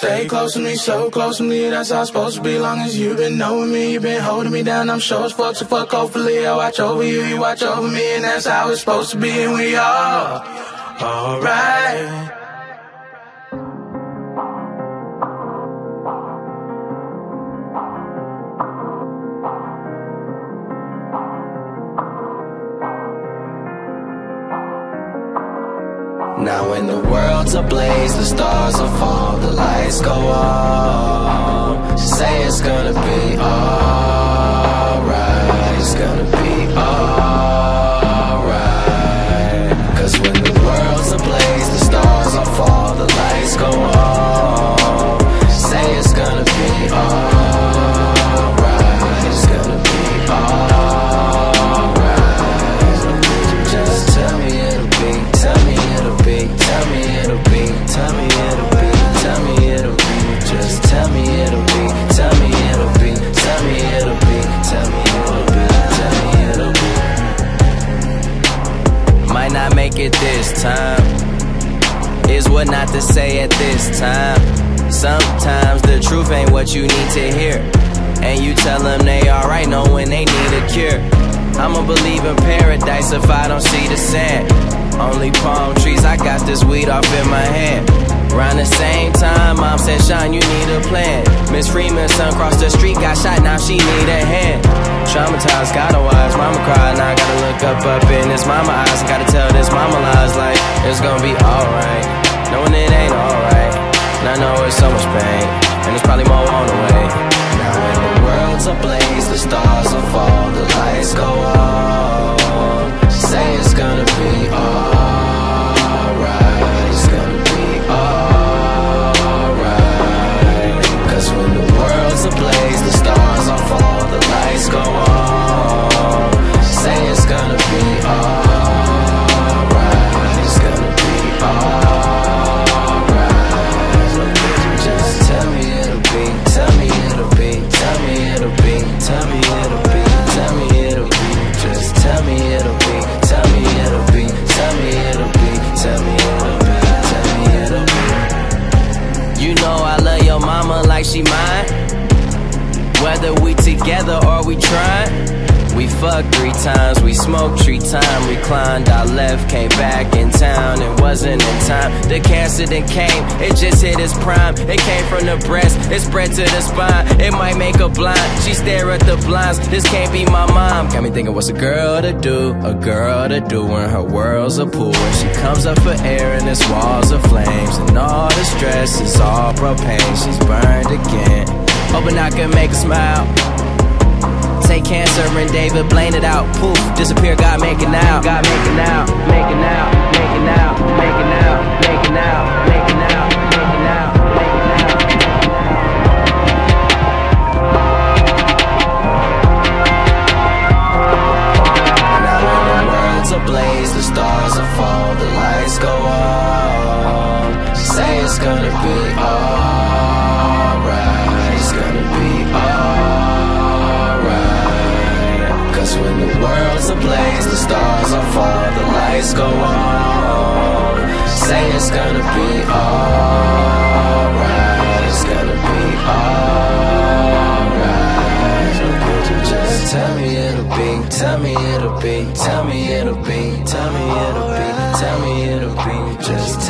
Stay close to me, so close to me, that's how it's supposed to be. Long as you've been knowing me, you've been holding me down. I'm sure it's fuck, so fuck, hopefully I watch over you, you watch over me, and that's how it's supposed to be, and we are alright. Now when the world's ablaze, the stars will fall, the lights go on. Say it's gonna be alright, what not to say at this time. Sometimes the truth ain't what you need to hear. And you tell them they alright knowing they need a cure. I'ma believe in paradise if I don't see the sand. Only palm trees, I got this weed off in my hand. Around the same time, mom said, Sean, you need a plan. Miss Freeman's son crossed the street, got shot, now she need a hand. Traumatized, gotta watch, mama cry, now I gotta look up up in this mama eyes. I Gotta tell this mama lies like it's gonna be alright. Knowing it ain't alright. And I know it's so much pain, and there's probably more on the way. Now Whether we together or we trying. We fucked three times, we smoked three time, reclined, I left, came back in town, it wasn't in time. The cancer then came, it just hit its prime. It came from the breast, it spread to the spine. It might make her blind, she stare at the blinds. This can't be my mom. Got me thinking, what's a girl to do? A girl to do when her world's a pool. When she comes up for air and this walls of flames, and all the stress is all propane. She's burned again. Hoping I can make her smile. Take cancer and David Blaine it out. Poof, disappear, God make it now. God make it now, make it now, make it now, make it now, make it now, make it now, make it now, make it now. Now when the world's ablaze, the stars will fall, the lights go on. Say it's gonna be alright,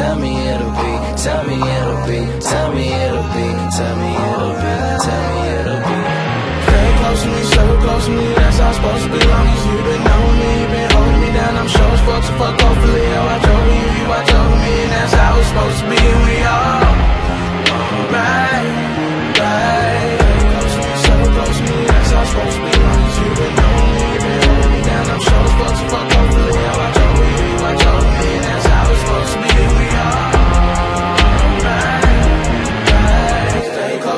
tell me it'll be, tell me it'll be, tell me it'll be, tell me it'll be, tell me it'll be. Very close to me, so close to me, that's how it's supposed to be. Long as you've been knowing me, you've been holding me down. I'm sure it's fuck, so fuck, hopefully I watch over you, you watch over me, and that's how it's supposed to be.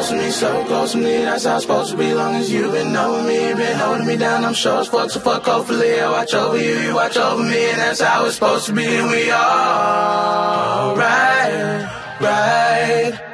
Close to me, so close to me, that's how it's supposed to be. Long as you've been knowing me, been holding me down. I'm sure as fuck, so fuck, hopefully I watch over you, you watch over me, and that's how it's supposed to be. And we all alright, right.